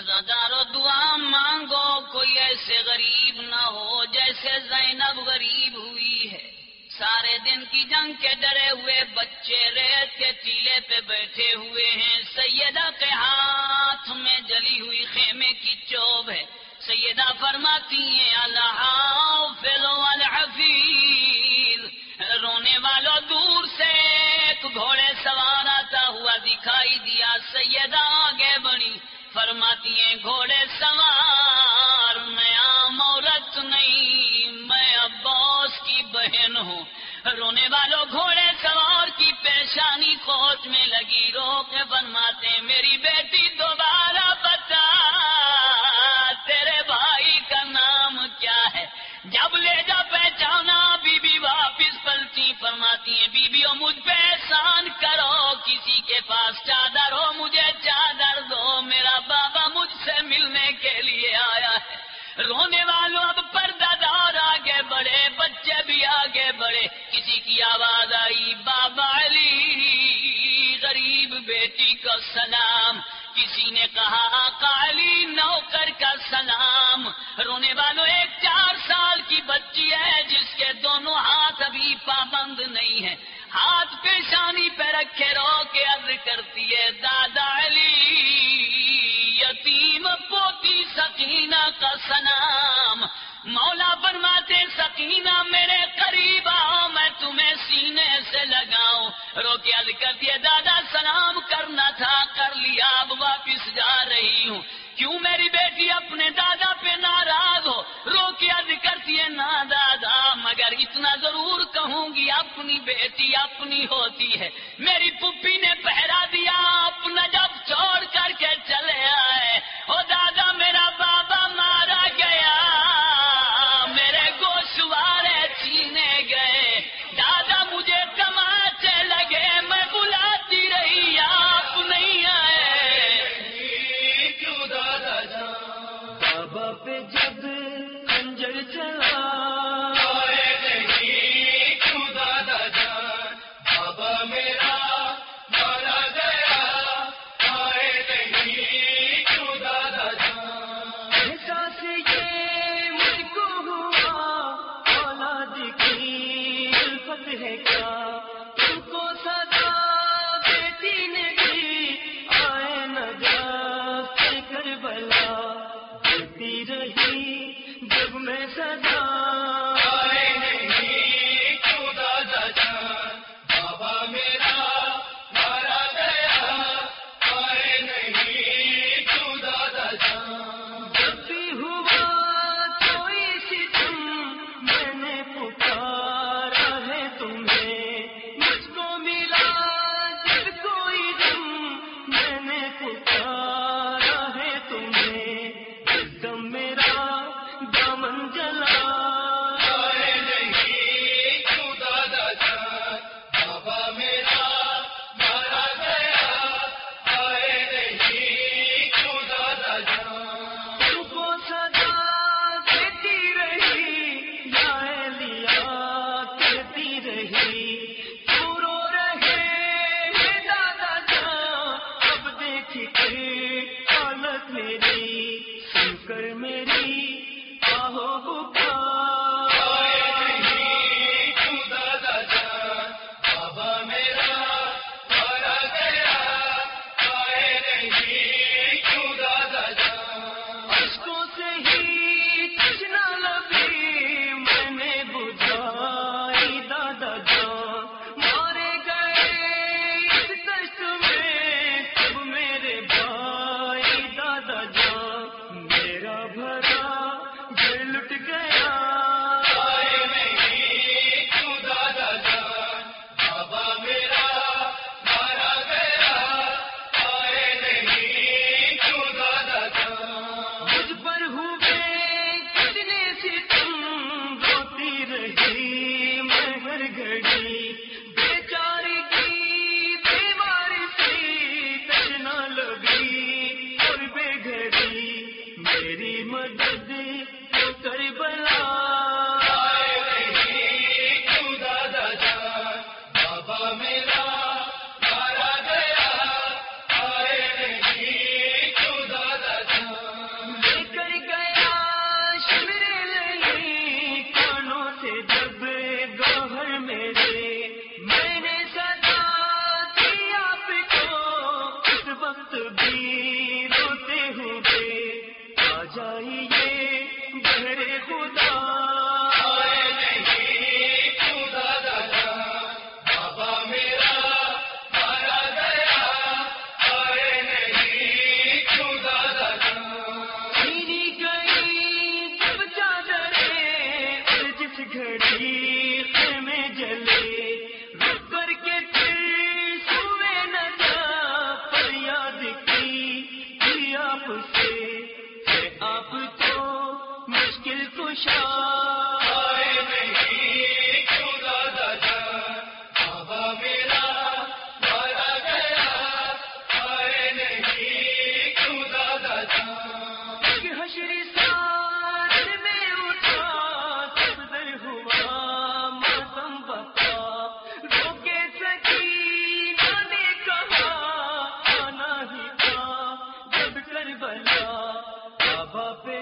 ازادارو دعا مانگو، کوئی ایسے غریب نہ ہو جیسے زینب غریب ہوئی ہے۔ سارے دن کی جنگ کے ڈرے ہوئے بچے ریت کے ٹیلے پہ بیٹھے ہوئے ہیں۔ سیدہ کے ہاتھ میں جلی ہوئی خیمے کی چوب ہے۔ سیدہ فرماتی ہیں، اللہ الحفیظ۔ رونے والوں دور سے ایک گھوڑے سوار آتا ہوا دکھائی دیا۔ سیدہ آگے بڑی فرماتی ہیں، گھوڑے سوار، میں عام عورت نہیں، میں عباس کی بہن ہوں۔ رونے والوں گھوڑے سوار کی پیشانی کوچ میں لگی رو کے فرماتے میری بیٹی دوبارہ بتا، تیرے بھائی کا نام کیا ہے؟ جب لے جا کسی کی آواز آئی، بابا علی، غریب بیٹی کو سلام کسی نے کہا کالی نوکر کا سلام رونے والوں، ایک چار سال کی بچی ہے، جس کے دونوں ہاتھ ابھی پابند نہیں ہے ہاتھ پیشانی پہ رکھے، رو کے عرض کرتی ہے، دادا علی، یتیم پوتی سکینہ کا سلام مولا فرماتے سکینہ میرے قریب آؤ میں تمہیں سینے سے لگاؤں۔ رو کے عرض کرتی ہے دادا سلام کرنا تھا، کر لیا، اب واپس جا رہی ہوں۔ کیوں میری بیٹی اپنے دادا پہ ناراض ہو؟ رو کے عرض کرتی ہے نا دادا، مگر اتنا ضرور کہوں گی، اپنی بیٹی اپنی ہوتی ہے۔ میری پپی رہی جب میں سدا دادا جان مجھ پر ہوئے کتنے ستم روتی رہی؟ میں ہر گھڑی بیچاری کی دیوار سے کچنا لگی اور بے گھڑی میری مدد گھڑی میں جلے رک کے پھر سوے نہ جا پر یاد کی تھی آپ سے۔ آپ تو مشکل کشا۔ آئے نہیں بنا بابا پہ